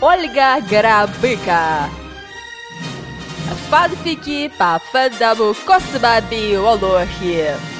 Olga Grabyka. Fanfic pa fandamu Kosma Biolohi.